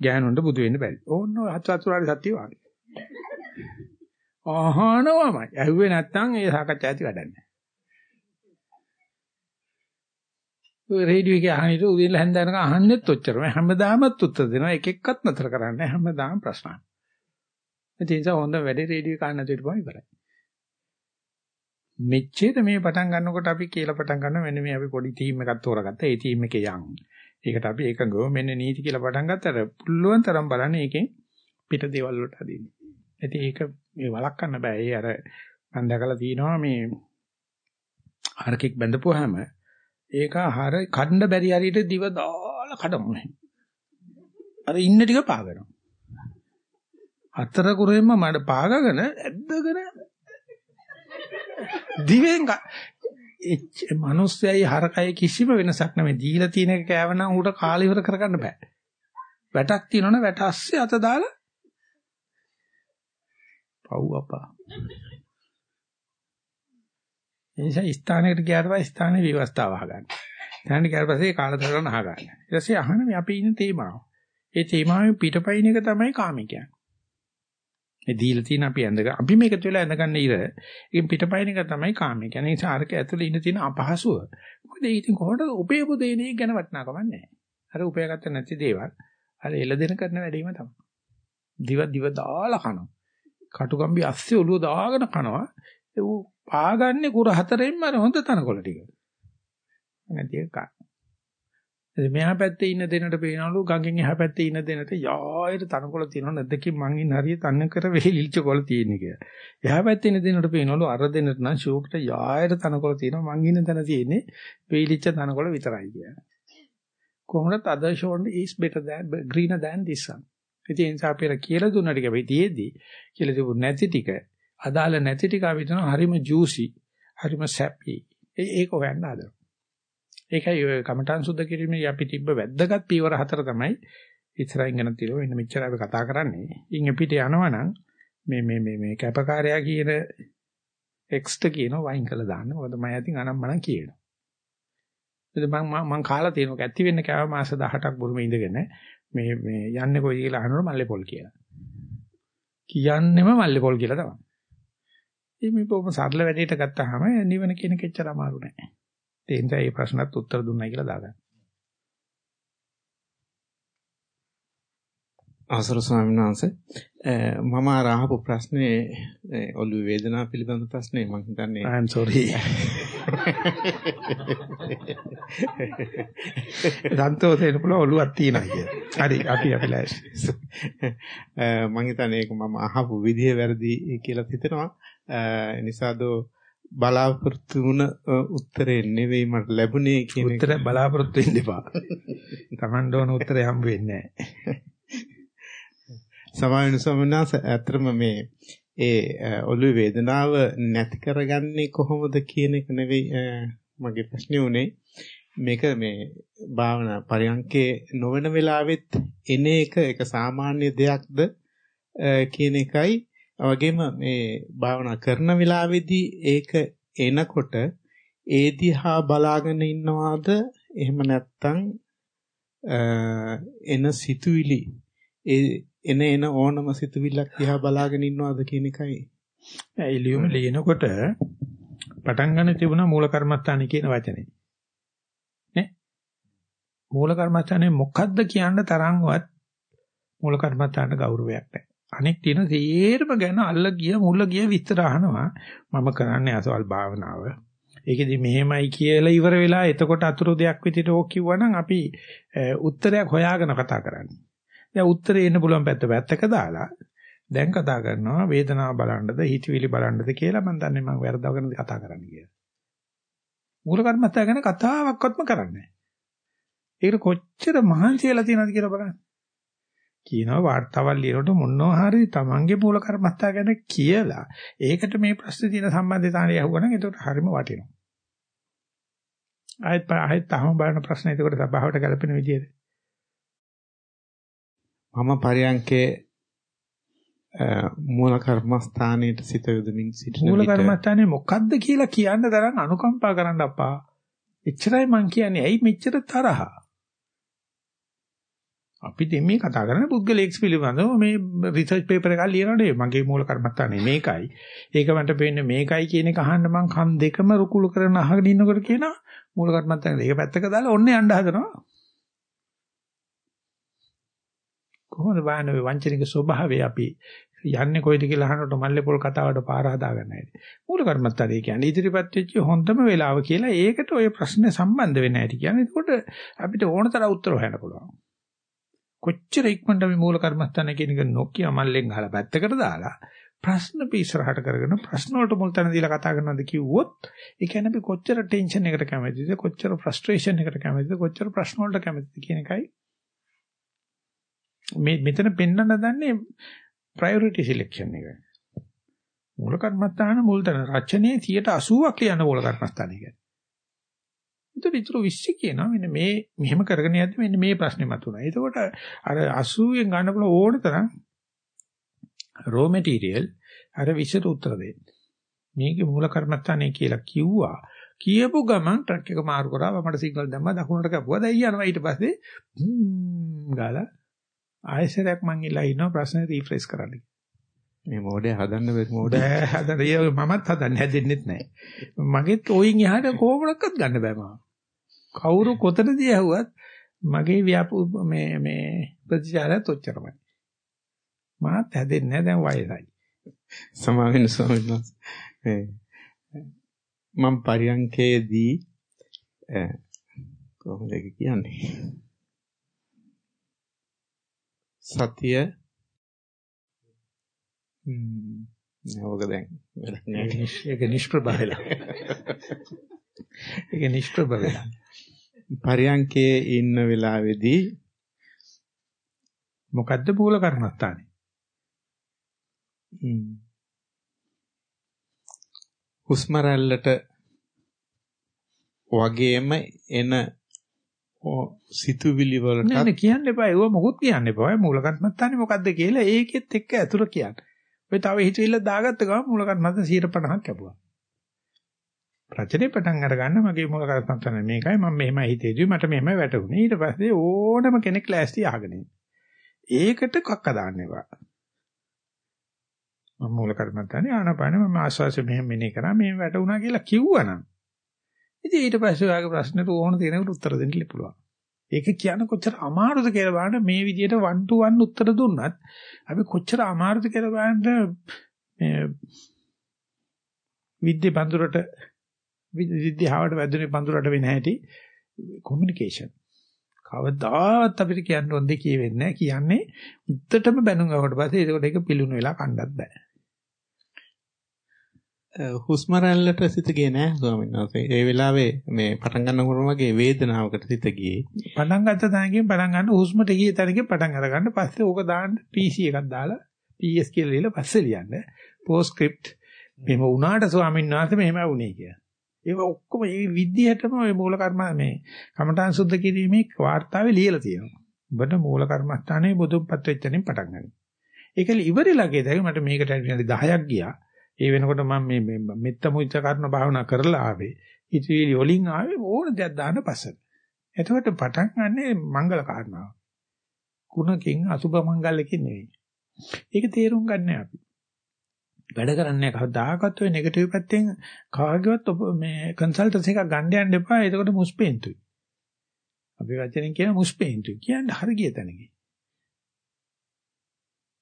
ගෑනුන්ට බුදු වෙන්න බැරි. ඕන්න චතුරාර්ය සත්‍ය වාගේ. අහනවාමයි. ඇහුවේ නැත්තම් ඒ සාකච්ඡා ඇති වැඩක් නැහැ. ඔය රේඩියෝ එකේ අහන ඉත උදේල හැන්දෑනක අහන්නෙත් ඔච්චරම හැමදාමත් උත්තර දෙනවා එක එක්කත් නතර කරන්නේ හැමදාම ප්‍රශ්න. ඒ නිසා හොඳ වැඩි රේඩියෝ එකක් නැති ඉතිපුවා ඉවරයි. මෙච්චර මේ පටන් ගන්නකොට අපි කියලා පටන් ගන්න මෙන්න මේ අපි පොඩි ටීම් එකක් තෝරගත්තා. ඒ ටීම් එකේ යන්. ඒකට අපි එකඟව මෙන්න නීති කියලා පටන් ගත්තට පුළුවන් තරම් බලන්න ඒකෙන් පිට දේවල් වලට හදින්නේ. ඉතින් ඒක මේ වළක්වන්න බෑ. ඒ අර මම දැකලා තියෙනවා මේ හරකෙක් බැඳපුවාම ඒක හර කණ්ඩ බැරි හරියට දිව දාලා කඩමු. අර ඉන්න ටික පාගනවා. හතර කුරෙන්ම මඩ පාගගෙන ඇද්දගෙන දිවෙන් එච් මිනිස්සයයි හරකයි කිසිම වෙනසක් නැමෙ දීලා තියෙන එක කෑවනම් ඌට කාලය ඉවර කරගන්න බෑ. වැටක් තියෙනවනේ වැට අස්සේ අත දාලා පව් අපා. ඒ නිසා ස්ථානයකට ගියාට පස්සේ ස්ථානයේ ව්‍යවස්ථාව අහගන්න. ඊට ගියාට පස්සේ කාලතරණ අහගන්න. ඊට පස්සේ අහන මේ අපි ඉන්න තේමාව. ඒ තේමාවෙන් පිටපයින් එක තමයි කාමී කියන්නේ. මේ දීලා තියෙන අපි ඇඳග අපි මේකත් වෙලා ඇඳගන්න ඉර. ඒකෙන් පිටපයින් එක තමයි කාමී කියන්නේ. ඒ නිසා අරක ඇතුලේ ඉන්න තියෙන අපහසුව. මොකද ඉතින් කොහොමද උපේ උපදේනේ ගැන වටනකම නැහැ. අර උපයාගත්ත නැති දේවල් අර එළදෙන කරන වැඩේම තමයි. දිව දිව දාලා කනවා. කටුකම්බි අස්සේ ඔළුව දාගෙන කනවා. ඒ පාගන්නේ කුර හතරෙන්ම අර හොඳ තනකොළ ටික. නැති එක කන. ඉතින් මෙහා පැත්තේ ඉන්න දෙනට පේනවලු ගඟෙන් එහා පැත්තේ ඉන්න දෙනට යායට තනකොළ තියෙනව නැද්දකින් මං ඉන්න හරිය තන්න කර වෙලිච්ච කොළ තියෙන්නේ කියලා. එහා පැත්තේ ඉන්න දෙනට පේනවලු අර දෙනට නම් ෂෝක්ට යායට තනකොළ තියෙනවා මං ඉන්න තැන තියෙන්නේ වෙලිච්ච තනකොළ විතරයි කියලා. කොහොමද other shown is better than greener than this one. ඉතින් ඒ නිසා අපිට කියලා දුන්න ටික වෙතියේදී කියලා තිබුණ නැති ටික අදාළ නැති ටික අපිට හරිම juicy හරිම sappy. ඒක හොයන්න හදනවා. ඒකයි ඔය කමඨාන් සුද්ධ කිරීමේ අපි තිබ්බ වැද්දගත් පීවර හතර තමයි ඉස්සරහින් ගැන තියෙනවා. එන්න මෙච්චර අපි කතා කරන්නේ. ඉන් පිට යනවනම් මේ මේ මේ මේ කැපකාරයා කියන එක්ස්ට කියන වයින් කළා දාන්න. මොකද මම අතින් අනම්මනම් කියනවා. ඉතින් මම මම කාලා තියෙනවා. ඇති වෙන්න කෑව මාස 18ක් බුරුමේ ඉඳගෙන මේ මේ යන්නේ කොයි කියලා අහනකොට මල්ලේ පොල් කියලා. කියන්නෙම මල්ලේ පොල් කියලා තමයි. ඉතින් මේ බොහොම සරල වැඩේට ගත්තාම නිවන කියන කෙච්චර අමාරු නෑ. ඒ නිසා මේ ප්‍රශ්නත් උත්තර දුන්නයි කියලා දාගන්න. අවසර ස්වාමීන් වහන්සේ මම අහපු ප්‍රශ්නේ ඔළුවේ වේදනාව පිළිබඳ ප්‍රශ්නේ මම හිතන්නේ I am sorry. දන්තෝ තේරෙන්න පුළුවන් ඔළුවක් තියෙනවා කියලා. හරි අපි අපි ලෑස්ති. මම හිතන්නේ ඒක මම අහපු විදිය වැරදි කියලා හිතෙනවා. ඒ නිසාද බලාපොරොත්තු වුණ උත්තරේ නෙවෙයි මට ලැබුණේ කියන උත්තර බලාපොරොත්තු වෙන්න එපා. Taman doon උත්තරේ හම්බ වෙන්නේ නැහැ. සමාවෙන සමනාස ඇත්තම මේ ඒ ඔළුවේ වේදනාව නැති කරගන්නේ කොහොමද කියන එක නෙවෙයි මගේ ප්‍රශ්නේ උනේ මේක මේ භාවනා පරියන්කේ නොවන වෙලාවෙත් එන එක එක සාමාන්‍ය දෙයක්ද කියන එකයි වගේම මේ භාවනා කරන වෙලාවේදී ඒක එනකොට ඒ දිහා බලාගෙන ඉන්නවාද එහෙම නැත්නම් එන සිතුවිලි ඒ එන එන ඕනම සිතුවිල්ලක් දිහා බලාගෙන ඉන්නවද කියන එකයි. ඒ ලියුම ලියනකොට පටන් ගන්න තිබුණා මූල කර්මස්ථාන කියන වචනේ. නේ? මූල කර්මස්ථානේ මොකද්ද කියන්න තරම්වත් මූල කර්මස්ථානට ගෞරවයක් නැහැ. අනෙක් තියෙන තේරම ගැන අල්ල ගිය මුල්ල ගිය විස්තර අහනවා. මම කරන්නේ අසවල් භාවනාව. ඒකෙදි මෙහෙමයි කියලා ඉවර වෙලා එතකොට අතුරු දෙයක් විදිහට ඕක කිව්වනම් අපි උත්තරයක් හොයාගෙන කතා කරන්නේ. දැන් උත්තරේ එන්න පුළුවන් පැත්ත පැත්තක දාලා දැන් කතා කරනවා වේදනාව බලන්නද හිතවිලි බලන්නද කියලා මම දන්නේ මම වැරදවගෙන කතා කරන්නේ කියලා. මූල කර්මස්ථය ගැන කතාවක්වත්ම කරන්නේ නැහැ. ඒකට කොච්චර මහන්සි වෙලා තියෙනවද කියලා බලන්න. කියනවා වார்த்தාවල් ලියනකොට මොනවා හරි තමන්ගේ මූල කර්මස්ථා ගැන කියලා ඒකට මේ ප්‍රශ්නේ තියෙන සම්බන්ධතාවය යහුවනම් ඒකට හරිම වටිනවා. ආයෙත් ආයෙත් තහම බලන ප්‍රශ්නේ ඒකට සභාවට ගැලපෙන විදියට. මම පරියන්කේ මූල කර්මස්ථානයේ සිත යොදමින් සිටින මූල කර්මස්ථානේ මොකද්ද කියලා කියන්න තරම් අනුකම්පා කරන්න අපා. එච්චරයි මං කියන්නේ. ඇයි මෙච්චර තරහා? අපි දෙමේ කතා කරන පුද්ගලයෙක් පිළිබඳව මේ රිසර්ච් පේපර් එකක් ලියනකොට මගේ මූල කර්මස්ථානේ මේකයි. ඒක මට පේන්නේ මේකයි කියන එක අහන්න මං කන් දෙකම රුකුළු කරන අහගෙන ඉන්නකොට කියනවා මූල කර්මස්ථානේ ඒක පැත්තක දාලා ඔන්නේ යන්න හදනවා. කොහොමද බලන්නේ මේ වංචනික ස්වභාවය අපි යන්නේ කොයිද කියලා අහනකොට මල්ලේ පොල් කතාවට පාර හදාගන්න හැටි. මූල කර්මත්තාරේ කියන්නේ ඉදිරිපත් වෙච්ච හොඳම වෙලාව කියලා ඒකට ওই ප්‍රශ්නේ සම්බන්ධ වෙන්න ඇති කියන්නේ. එතකොට අපිට ඕන තරම් උත්තර හොයන්න පුළුවන්. කොච්චර ඉක්මනට මේ මූල කර්මස්ථාන කියන එක නොකිය මල්ලෙන් ගහලා පැත්තකට දාලා ප්‍රශ්න පිටසරහට කරගෙන ප්‍රශ්න වලට මුල් තැන දීලා කතා කරනවාද කිව්වොත් ඒ කියන්නේ අපි කොච්චර ටෙන්ෂන් එකට කැමතිද කොච්චර ෆ්‍රස්ට්‍රේෂන් එකට කැමතිද කොච්චර ප්‍රශ්න වලට කැමතිද කියන එකයි මේ මෙතන පෙන්වන්න දන්නේ ප්‍රයොරිටි සිලෙක්ෂන් එක. මූල කර්මස්ථාන මුල්තන රචනයේ 80ක් ලියන මූල කර්මස්ථාන එක. ඒතර ඊටු 20 කියනවා මෙන්න මේ මෙහෙම කරගෙන යද්දි මෙන්න මේ ප්‍රශ්නේ මතුණා. එතකොට අර 80ෙන් ගන්න පුළුවන් ඕන තරම් raw material අර 20ට උත්තර දෙන්න. මේකේ මූල කර්මස්ථානේ කියලා කිව්වා. කියපු ගමන් ට්‍රක් එක මාරු කරා වමට සිග්නල් දැම්මා දකුණට කැපුවා. දැන් යනවා ඊට පස්සේ ගාලා ආයෙසරයක් මං ඉලා ඉනවා ප්‍රශ්නේ රීෆ්‍රෙෂ් කරන්න. මේ මොඩේ හදන්න බැරි මොඩේ හදන්න. මමත් හදන්න හැදෙන්නෙත් නැහැ. මගෙත් ඔයින් එහාට කොහොමඩක්වත් ගන්න බෑ මම. කවුරු කොතනදී ඇහුවත් මගේ ව්‍යාපු මේ මේ ප්‍රතිචාරයත් ඔච්චරමයි. මාත් හැදෙන්නේ නැහැ දැන් වයසයි. සමා වෙන ස්වාමීන් වහන්සේ. මම පරියන්කේදී කොහොමද කියන්නේ? සතිය ම්ම් නෝක දැන් නෑ. ඒක නිෂ්ප්‍රභ වෙලා. ඒක නිෂ්ප්‍රභ වෙලා. පරියන්කේ ඉන්න වෙලාවේදී මොකද්ද මූල කර්මස්ථානේ? හුස්ම රැල්ලට වගේම එන සිතුවිලි වලට නෑ කියන්න එපා ඒව මොකුත් කියන්න එපා මූල කර්මස්ථානේ මොකද්ද කියලා ඒකෙත් එක්ක ඇතුළ කියන්න. ඔය තව හිතවිල්ල දාගත්ත ගමන් මූල කර්මස්ථාන 150ක් කැපුවා. රචනයේ පටන් අරගන්න මගේ මූල කර්මස්ථානේ මේකයි මම මෙහෙමයි හිතේදී මට මෙහෙමයි වැටුනේ. ඊට පස්සේ ඕනම කෙනෙක් ලෑස්ති අහගෙන ඒකට කක්ක දාන්න එපා. මම මූල කර්මත්තානේ ආනාපාන මම ආස්වාසය මෙහෙම මෙනේ කරා මෙහෙම වැටුණා කියලා කිව්වනම් ඉතින් ඊට පස්සේ ඔයාගේ ප්‍රශ්නෙට ඕන තියෙනකට උත්තර දෙන්න පුළුවන්. ඒක කියන්න කොච්චර අමාරුද කියලා බලන්න මේ විදිහට 1 to 1 උත්තර දුන්නත් අපි කොච්චර අමාරුද කියලා බලන්න මේ විද්‍ය බඳුරට විද්‍යාවට වැදුනේ බඳුරට වෙන හැටි කොමියුනිකේෂන් කවදාවත් අපිට කියන්න දෙයක් කියෙන්නේ නැහැ කියන්නේ උත්තරටම බැනුම් ආවට පස්සේ ඒකට ඒක පිලුණු වෙලා කණ්ඩත් බෑ හුස්ම රැල්ලට සිත ගියේ නෑ ස්වාමීන් වහන්සේ. ඒ වෙලාවේ මේ පටන් ගන්නකොටම වගේ වේදනාවකට සිත ගියේ. පටන් ගත්ත තැනකින් පටන් ගන්න හුස්මට ගියේ තැනකින් පටන් අරගන්න පස්සේ ඕක දාන්න PC එකක් දාලා PS කියලා ලියලා පස්සේ ලියන්න. postscript මෙහෙම වුණාට ස්වාමීන් වහන්සේ මෙහෙම වුණේ කියලා. ඒක ඔක්කොම මේ විද්‍යාවටම ওই මූල කර්ම මේ කමඨාන් සුද්ධ කිරීමේ වාර්තාවේ ලියලා තියෙනවා. ඔබට මූල කර්මස්ථානයේ බුදුපත් වෙච්ච තැනින් පටන් ගන්න. ඒක ඉවරලා ගියද මට මේකට විනාඩි 10ක් ගියා. ඒ වෙනකොට මම මේ මෙත්ත මුච්ච කරන භාවනා කරලා ආවේ. ඉතිවිලි වලින් ආවේ ඕන දෙයක් දාන්න පස්සට. එතකොට පටන් ගන්නෙ මංගල කාරණාව. කුණකින් අසුබ මංගලකින් නෙවෙයි. ඒක තේරුම් ගන්න අපි. වැඩ කරන්නේ කවදාකවත් ඔය නෙගටිව් පැත්තෙන් කාගේවත් මේ කන්සල්ටන්සි එකක් ගන්න යන්න එපා. එතකොට මුස්පේන්තුයි. අපි වචනෙන් කියන මුස්පේන්තුයි. කියන්නේ හරි ගිය තැනකින්.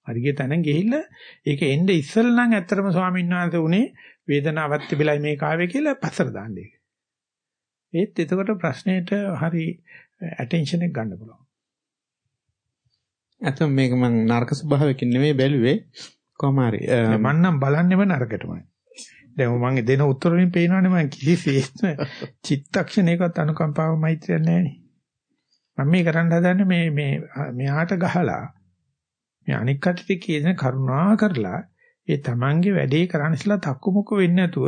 හරිය තැන ගිහිල්ලා ඒක එnde ඉස්සෙල් නම් ඇත්තටම ස්වාමීන් වහන්සේ උනේ වේදනාවක් තිබිලා මේක ආවේ කියලා පස්සට දාන්න ඒක. ඒත් එතකොට ප්‍රශ්නෙට හරි ඇටෙන්ෂන් එක ගන්න පුළුවන්. අතම මේක මම නරක ස්වභාවයකින් නෙමෙයි බැලුවේ කොහොම හරි මම නම් බලන්නේම නරකටමයි. දැන් මම දෙන උත්තර වලින් පේනවනේ මම කිසිසේත්ම චිත්තක්ෂණයකත් අනුකම්පාව මෛත්‍රියක් නැහැ. මම මේ කරන්න හදන්නේ මේ මේ මෙහාට ගහලා මේ අනික් කටට කියන කරුණා කරලා ඒ තමන්ගේ වැඩේ කරන්න ඉස්සලා තක්කුමුක්ක වෙන්නේ නැතුව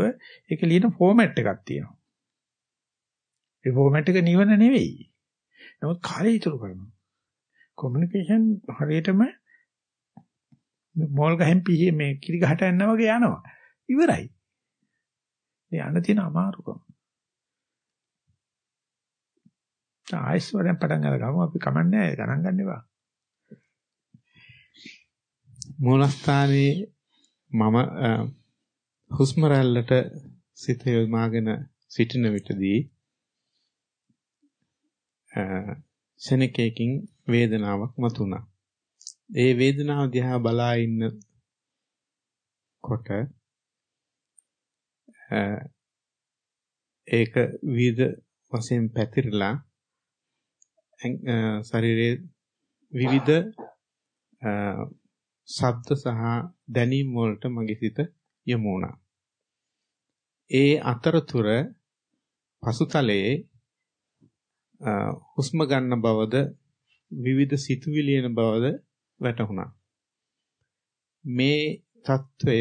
ඒක ලියන ෆෝමැට් එකක් තියෙනවා. ඒ ෆෝමැට් එක නිවන නෙවෙයි. නමුත් කාලය ඉතුරු කරනවා. කොමියුනිකේෂන් හරියටම මෝල් ගහෙන් පිහි මේ කිරි ගහට යනවා වගේ යනවා. ඉවරයි. මේ යන්න තියෙන අමාරුකම. ආයෙත් වරෙන් පටන් අරගමු අපි කමන්නේ ගණන් ගන්න එපා. මූලස්ථානයේ මම හුස්ම රැල්ලට සිත යොමාගෙන සිටින විටදී ශනිකයකින් වේදනාවක් මතුණා. ඒ වේදනාව දිහා බලා ඉන්න කොට ඒක විවිධ වශයෙන් පැතිරලා ශරීරයේ විවිධ ශබ්ද සහ දැනීම් වලට මගේ සිත යොමු වුණා. ඒ අතරතුර පසුතලයේ හුස්ම ගන්න බවද විවිධ සිතුවිලි එන බවද වැටහුණා. මේ తত্ত্বය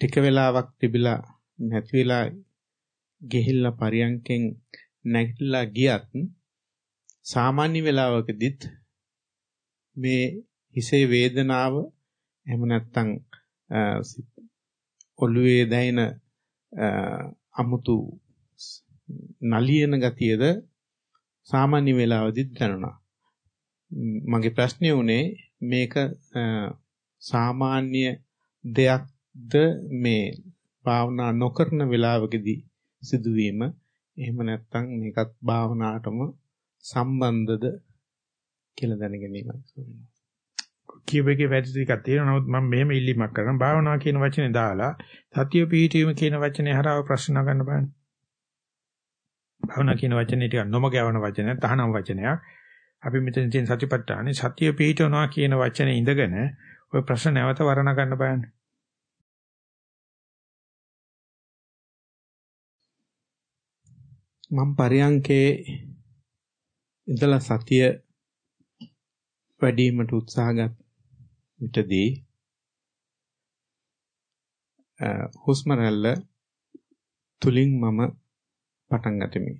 ටික වෙලාවක් තිබිලා නැති වෙලා ගිහිල්ලා පරියන්කෙන් නැගිටලා ගියත් සාමාන්‍ය වෙලාවකදීත් මේ හිසේ වේදනාව එහෙම නැත්නම් ඔළුවේ දැනෙන අමුතු නලියන ගතියද සාමාන්‍ය වෙලාවදීත් දැනුණා. මගේ ප්‍රශ්නේ උනේ මේක සාමාන්‍ය දෙයක්ද මේ භාවනා නොකරන වෙලාවකදී සිදුවීම එහෙම නැත්නම් මේකත් භාවනාවටම සම්බන්ධද කියලා දැනගැනීමයි. කියවෙකේ වැඩි ටිකක් තියෙනවා. නමුත් මම මෙහෙම ඉල්ලීමක් කරනවා. භාවනා කියන වචනේ දාලා සතිය පිහිටීම කියන වචනේ හරහා ප්‍රශ්න ගන්න බලන්න. භාවනා කියන වචනේ ටික නොමග යවන වචනයක්, තහනම් වචනයක්. අපි මෙතන තියෙන සතිපට්ඨානේ සතිය පිහිටවනවා කියන වචනේ ඉඳගෙන ওই ප්‍රශ්න නැවත වර්ණ ගන්න බලන්න. මම පරියංකේ ඉඳලා සතිය වැඩිවීමට උත්සාහගත් විටදී හුස්ම රැල්ල තුලින් මම පටන් ගතිමි.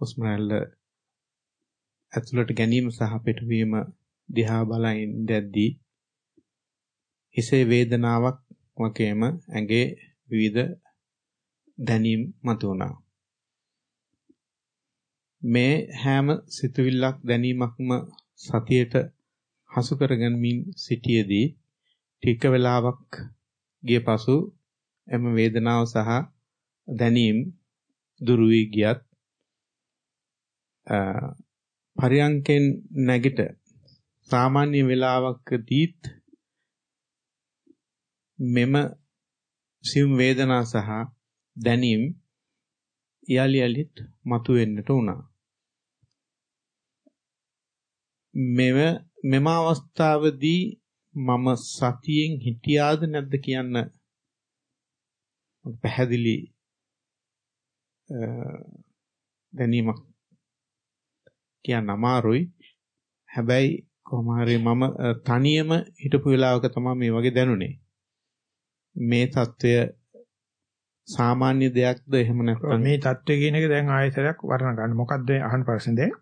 හුස්ම රැල්ල ඇතුළට ගැනීම සහ පිටවීම දිහා බලමින් දැද්දී හිසේ වේදනාවක් වගේම ඇඟේ විවිධ දැනීම් මතුවනවා. මේ හැම සිතුවිල්ලක් දැනීමක්ම සතියට හසු කරගනිමින් සිටියේදී ටික වේලාවක් ගිය පසු එම වේදනාව සහ දැනීම් දුරු වී ගියත් පරියංකෙන් නැගිට සාමාන්‍ය වේලාවකදීත් මෙම සිම් වේදනා සහ දැනීම් යලි යලිත් මතුවෙන්නට උනා. මෙව මෙම අවස්ථාවේදී මම සතියෙන් හිටියාද නැද්ද කියන්න පැහැදිලි දැනීමක් කියන්න අමාරුයි. හැබැයි කොහොම හරි මම තනියම හිටපු වෙලාවක තමයි මේ වගේ දැනුනේ. මේ తত্ত্বය සාමාන්‍ය දෙයක්ද එහෙම නැත්නම් මේ தත්ත්වය කියන එක දැන් ආයතනයක් වර්ණ ගන්න. මොකද්ද අහන ප්‍රශ්නේ දැන්?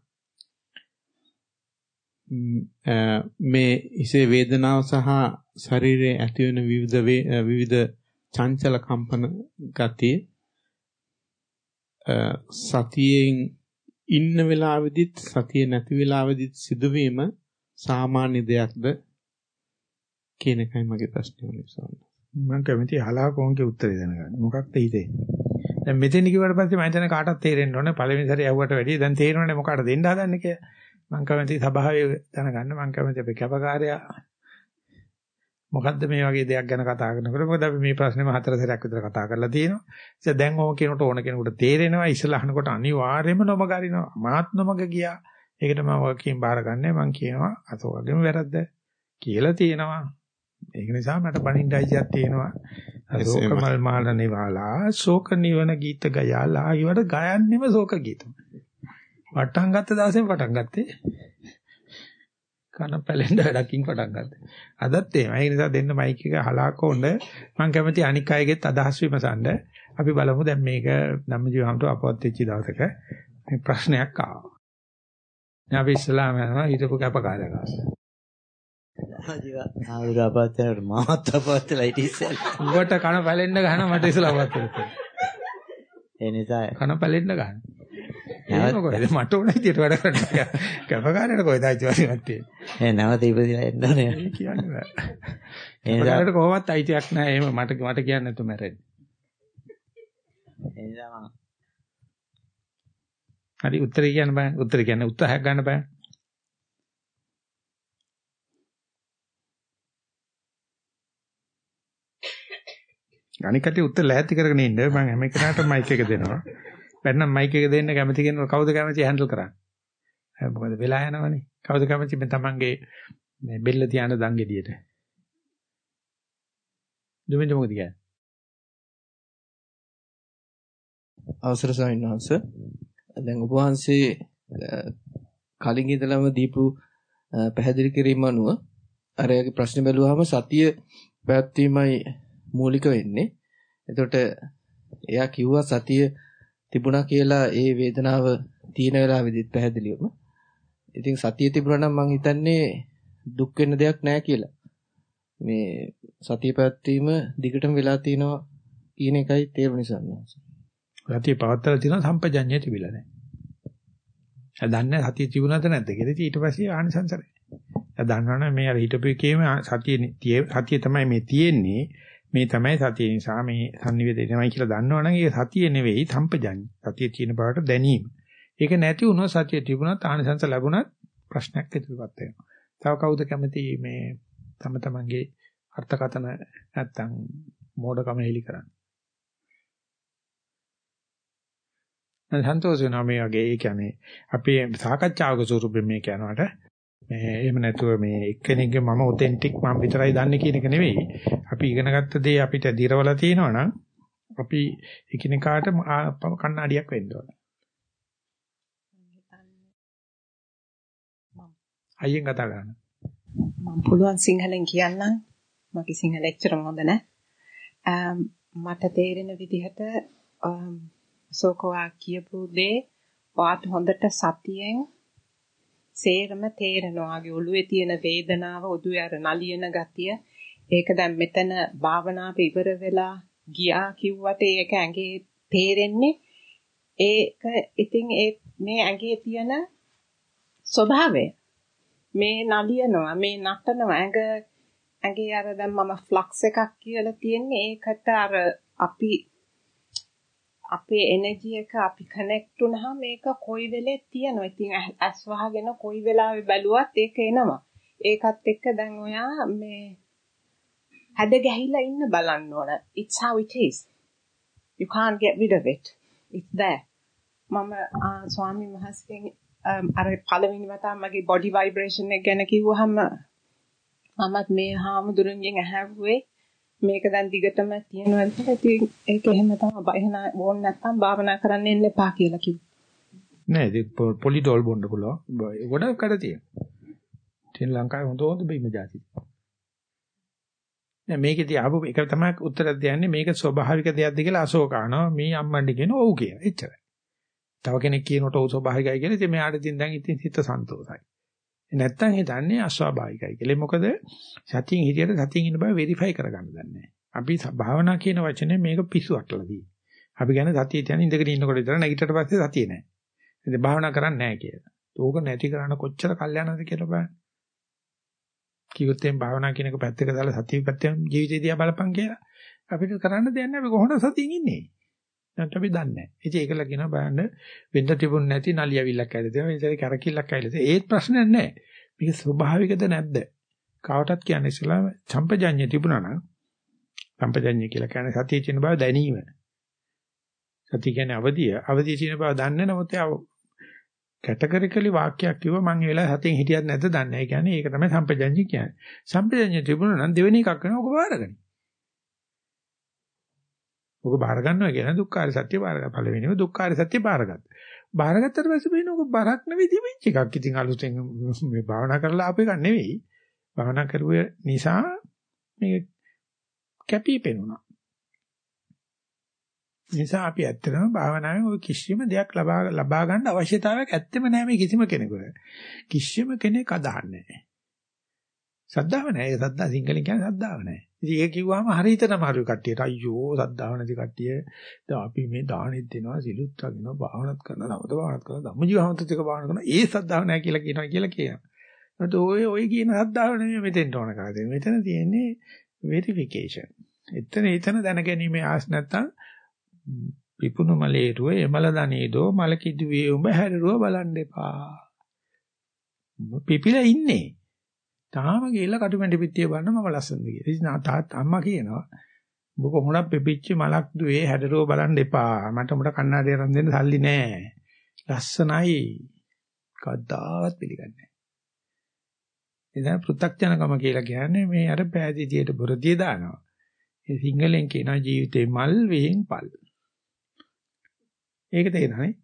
මේ ඉසේ වේදනාව සහ ශරීරයේ ඇතිවන විවිධ විවිධ චංචල කම්පන ගතිය සතියෙන් ඉන්න වෙලාවෙදිත් සතිය නැති වෙලාවෙදිත් සිදුවීම සාමාන්‍ය දෙයක්ද කියන එකයි මගේ ප්‍රශ්නේ වුනේ සෝන්න. මම කැමති අහලා කොහොමද උත්තරේ දැනගන්න. මොකක්ද හිතේ? දැන් මෙතන කිව්වට පස්සේ මම හිතන්නේ කාටවත් තේරෙන්න ඕනේ. පළවෙනි සැරේ ඇහුවට වැඩිය දැන් තේරෙනවනේ මොකටද දෙන්න හදන්නේ කියලා. මම කැමති සභාවේ දැනගන්න මම කැමති අපේ කැපකාරයා මොකද්ද මේ වගේ දෙයක් ගැන කතා කරනකොට මොකද අපි මේ ප්‍රශ්නේම හතර සැරයක් විතර කතා කරලා තියෙනවා. ඉතින් දැන් ඕක කියනකොට ඕන කෙනෙකුට තේරෙනවා ඉස්සලා අහනකොට අනිවාර්යයෙන්ම නොමග අරිනවා. මාත් නොමග ගියා. ඒකට මම වගකීම් බාරගන්නේ මම කියනවා අතෝගේම වැරද්ද කියලා තියෙනවා. ඒක නිසා මට බණින්න අයිතියක් තියෙනවා. ශෝකමල් මාල නිවාලා ශෝක නිවන ගීත ගයාලා ඊවට ගයන්නෙම ශෝක ගීත. පටන් ගත්ත දවසෙන් පටන් ගත්තේ කන පැලෙන්න වැඩකින් පටන් ගත්තා. අදත් එහෙමයි. ඒ නිසා දෙන්න මයික් එක හලාකොන්න මම කැමති අනික් අයගෙත් අදහස් විමසන්න. අපි බලමු දැන් මේක ධම්මජීවහන්ට අපවත් වෙච්ච දවසක මේ ප්‍රශ්නයක් ආවා. දැන් අපි ඉස්ලාම යනවා හිටපු කැපකාරයෙක් ආවා. ආවිරාපත් යනකොට මාත් අපවත් වෙලා ඉතිස්සෙල්. උඹට කන පැලෙන්න ගහන මට ඉස්ලාමවත් වෙලා. ඒ නිසා කන පැලෙන්න ගහන. කොහෙද මට ඕන විදියට වැඩ කරන්න. කැපකාරයට කොහෙද අයිතිවාසිකමක් තියෙන්නේ. ඒ නැවත ඉපදිලා එන්න ඕනේ. කියන්නේ බෑ. ඒ නිසා කොහොමවත් අයිතියක් නැහැ. එහෙම මට මට කියන්න නැතු මැරෙන්න. ඒ නිසා මම හරි උත්තරේ කියන්න බෑ. උත්තරේ කියන්න උත්සාහයක් ගන්න බෑ. අනික කටි උත්තර ලෑස්ති කරගෙන ඉන්න මම හැම කෙනාටම මයික් එක දෙනවා. බැන්නම් මයික් එක දෙන්න කැමති කෙනෙක් කවුද කැමති හැන්ඩල් කරන්නේ? මොකද වෙලා යනවනේ. කවුද කැමති මේ තමන්ගේ මේ බෙල්ල තියන දංගෙඩියට? දුමින්ද මොකද කියන්නේ? අවසර ස්වාමීන් වහන්සේ දැන් ඔබ වහන්සේ කලින් ඉඳලම දීපු පැහැදිලි කිරීම අනුව අර යගේ ප්‍රශ්න බැලුවාම සතිය පැවැත්වීමයි මූලික වෙන්නේ. එතකොට එයා කිව්වා සතිය තිබුණා කියලා ඒ වේදනාව තියෙන වෙලාවෙදිත් පැහැදිලිවම. ඉතින් සතිය තිබුණා නම් මං හිතන්නේ දුක් වෙන්න දෙයක් නැහැ කියලා. මේ සතිය පැවැත්වීම දිගටම වෙලා තිනවා කියන එකයි තේරුණේ සන්නස. සතිය පවත්තලා තියෙනවා සම්පජඤ්ඤය තිබිලා නැහැ. එයා දන්නේ සතිය තිබුණාද නැද්ද කියලා. ඊට පස්සේ ආනිසංසරයි. එයා දන්නවනේ මේ අර හිටපු එකේම සතිය සතිය තමයි මේ තියෙන්නේ. මේ තමයි සතිය නිසා මේ sannivedanaමයි කියලා දන්නවනම් ඒ සතිය නෙවෙයි සම්පජඤ්ඤ. සතිය තියෙන බවට දැනීම. ඒක නැති වුණොත් සතිය තිබුණත් ආනිසංස ලැබුණත් ප්‍රශ්නයක් ඉදිරියපත් වෙනවා. තව කවුද කැමති මේ තම තමන්ගේ අර්ථකතන නැත්තම් මෝඩකම හෙලි කරන්න. සන්තෝෂ වෙනවා මේ වගේ ඒ කියන්නේ අපේ සාකච්ඡාවක ස්වරූපයෙන් මේ කියනවාට මේ එහෙම නැතුව මේ එක්කෙනෙක්ගේ මම ඔතෙන්ටික් මම විතරයි දන්නේ කියන එක නෙවෙයි. අපි ඉගෙන ගත්ත දේ අපිට දිරවලා තියෙනවා නම් අපි එකිනෙකාට කණ්ණාඩියක් වෙන්න ඕන. අයියෙන් කතා කරන්න. මම පුළුවන් සිංහලෙන් කියන්නම්. මගේ සිංහල එච්චරම හොඳ නැහැ. Um, මට තේරෙන විදිහට um, සෝකවා කියපු දේ වාට හොඳට සතියෙන් සේරම තේරෙනවාගේ ඔළුවේ තියෙන වේදනාව ඔදුවේ අර නලියන ගතිය. ඒක දැන් මෙතන භාවනාව ඉවර වෙලා ගියා කිව්වට ඒක ඇඟේ තේරෙන්නේ. ඒක ඉතින් ඒ මේ ඇඟේ තියෙන ස්වභාවය. මේ නලියනවා මේ නටනවා. ඇඟ ඇඟේ අර දැන් මම ෆ්ලක්ස් එකක් කියලා තියෙන්නේ. ඒකට අර අපි අපේ එනර්ජි එක අපි කනෙක්ට් වුනහම මේක කොයි වෙලේ තියෙනවා. ඉතින් ඇස් වහගෙන කොයි වෙලාවෙ බැලුවත් ඒක එනවා. ඒකත් එක්ක දැන් ඔයා මේ හැද ගැහිලා ඉන්න බලන්න ඕන. It's how it is. You can't get rid of it. It's there. මම ස්වාමීන් වහන්සේගෙන් අර පළවෙනි වතාව මගේ body vibration එක ගැන කිව්වහම මමත් මේ හාමුදුරන්ගෙන් ඇහැව්වේ මේක දැන් දිගටම තියෙනවා කියලා. ඉතින් ඒක එහෙම තමයි එහෙම ඕන නැත්නම් භාවනා කරන්න එන්න එපා කියලා කිව්වා. නෑ ඉතින් පොලිඩෝල් බොන්න පුළුවන්. ගොඩක් කඩ තියෙනවා. ශ්‍රී ලංකාවේ හොඳ හොඳ බීම જાති. නෑ මේකේදී ආපු එක තමයි උත්තරයක් දෙන්නේ මේක ස්වභාවික දෙයක්ද කියලා අශෝකානවා මේ අම්මන්ඩි කියන ඔව් කියන. එච්චරයි. තව කෙනෙක් කියනකොට ඔව් ස්වභාවිකයි කියලා ඉතින් මෙයාට ඉතින් දැන් ඉතින් හිත සන්තෝෂයි. නැත්තම් හිතන්නේ අස්වාභාවිකයි කියලා. මොකද සතියින් හිටියට සතියින් ඉන්න බව වෙරිෆයි කරගන්න දන්නේ අපි භාවනා කියන වචනේ මේක පිස්සු අටලා තියෙන්නේ. අපි කියන්නේ සතිය කියන්නේ ඉඳගෙන ඉන්නකොට විතර නැගිටට පස්සේ සතිය නැහැ. ඉතින් භාවනා කරන්නේ නැහැ කියලා. ඕක නැති කරන කොච්චර කල්යනද කියලා බලන්න. කිව්වොත් එම් භාවනා කියන එක පැත්තක දාලා සතිය පැත්තෙන් ජීවිතය දිහා බලපන් කියලා. අපිට කරන්න දෙයක් නැහැ. අපි කොහොමද සතියින් ඉන්නේ? නැත්නම් අපි දන්නේ නැහැ. ඉතින් ඒකල කියනවා බලන්න වෙන්න තිබුණ නැති නලියවිල්ලක් ඇවිල්ලා තියෙනවා. ඉතින් කරකිල්ලක් ඇවිල්ලා තියෙනවා. ඒත් ප්‍රශ්නයක් නැහැ. මේක ස්වභාවිකද නැද්ද? කවටත් කියන්නේ ඉස්සලා සම්පජඤ්ඤය තිබුණා නම් සම්පජඤ්ඤය කියලා කියන්නේ සතියේ තියෙන බව දැනීම. සතිය කියන්නේ අවදිය. අවදිය තියෙන බව දන්නේ නැමොත් කැටගරිකලි වාක්‍යයක් කිව්ව මම ඒ වෙලාවේ සතියෙන් හිටියත් නැද්ද දන්නේ නැහැ. ඒ කියන්නේ ඒක තමයි සම්පජඤ්ඤය කියන්නේ. සම්පජඤ්ඤය තිබුණා නම් දෙවෙනි එකක් වෙනවා ඔක බාරගනි. ඔක බාර ගන්නවා කියන දුක්ඛාර සත්‍ය බාරගන්න. පළවෙනිම දුක්ඛාර සත්‍ය බාරගත්තා. බාරගත්තට පස්සේ වෙන ඔක බරක් නෙවෙයි තිබිච්ච එකක්. ඉතින් අලුතෙන් මේ භාවනා කරලා ආපු එකක් නෙවෙයි. භාවනා කරුවේ නිසා මේක කැපී පෙනුණා. නිසා අපි ඇත්තටම භාවනාවෙන් ওই කිසිම දෙයක් ලබා ලබා ගන්න අවශ්‍යතාවයක් ඇත්තෙම නැහැ මේ කිසිම කෙනෙකුට. කිසිම කෙනෙක් අදහන්නේ නැහැ. සද්ධාව නැහැ. ඒ සද්ධා සිංහලෙන් කියන්නේ සද්ධාව නැහැ. ඉතින් ඒක කිව්වම හරියට තමයි කට්ටියට අයියෝ සද්ධාව නැති කට්ටිය දැන් අපි මේ දානෙත් දෙනවා සිලුත් වගිනවා භාවනාත් කරනවා නවත භාවනාත් කරනවා ධම්මජීවහමත් එක භාවනා කරනවා ඒ සද්ධාව නැහැ කියලා කියනවා කියලා කියනවා. ඒත් ඔය ඔය කියන සද්ධාව නෙමෙයි මෙතෙන්ට ඕන කරන්නේ. මෙතන තියෙන්නේ වෙරිෆිකේෂන්. එතන එතන දැනගැනීමේ ආස් නැත්තම් පිපුණු මලේරුව එමල දනේදෝ මල කිදුවේ උඹ හැරරුව බලන්න එපා. පිපිලා ඉන්නේ. තාම ගිහලා කටුමැටි පිටිය බලන්න මම ලස්සනද කියලා. ඉතින් තාත් අම්මා කියනවා ඔබ කොහොමද පෙපිච්ච මලක් දුවේ හැඩරුව බලන්න එපා. මට උඹට කණ්ණාඩිය අරන් දෙන්න සල්ලි නෑ. ලස්සනයි. කවදාවත් පිළිගන්නේ නෑ. ඉතින් පෘථග්ජනකම කියලා කියන්නේ මේ අර පෑදීතියට බොරදිය දානවා. ඒ සිංහලෙන් කියනවා ජීවිතේ මල් වේන් පල්. ඒක තේරෙනවනේ.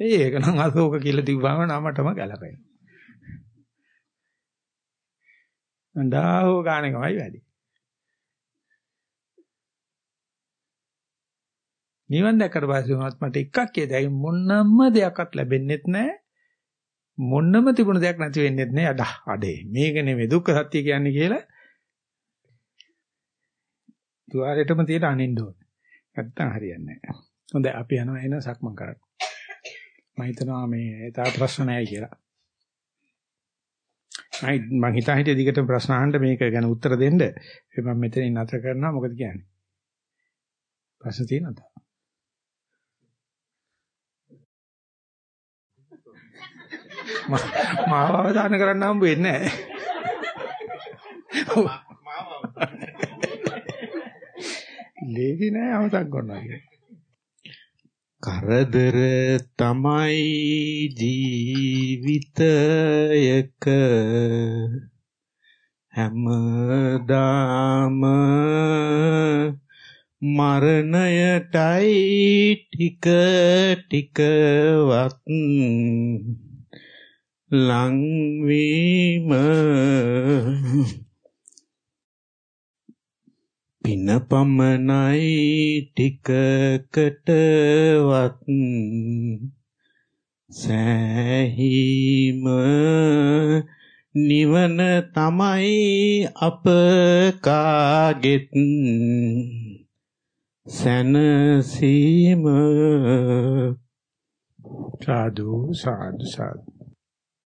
ඒක නම් අශෝක කියලා තිබ්බම නමටම ගැලපෙනවා. අඬාහෝ ගානකමයි වැඩි. නිවන් දැක්කට පස්සේ උනත් මට එකක් කියදයි මොනම දෙයක්වත් ලැබෙන්නේත් නැහැ. මොනම තිබුණ දෙයක් නැති වෙන්නේත් නැහැ. අඩ අඩේ මේක නෙමෙයි දුක්ඛ සත්‍ය කියන්නේ කියලා. තුවාලෙටම තියලා අනින්න ඕනේ. නැත්තම් හරියන්නේ නැහැ. හොඳයි අපි යනවා එන සක්මන් කරන්න. මම හිතනවා මේ තා ප්‍රශ්න නැහැ කියලා. මම හිතා හිටිය දිගටම ප්‍රශ්න අහන්න මේක ගැන උත්තර දෙන්න. මම මෙතනින් නතර කරනවා මොකද කියන්නේ? ප්‍රශ්න තියෙනවද? මාව අවධානය කරන්න හම්බ වෙන්නේ නැහැ. ලේසි නෑ අවසන් කරනවා කියන්නේ. කරදර තමයි ජීවිතයක. හැමදාම මරණයටයි ටික ටිකවත් ලංවීම. පින පමණයි ටිකකටවත් සෑහීම නිවන තමයි අප කාගෙත්. සැනසීම. සාදු සාදු සාදු.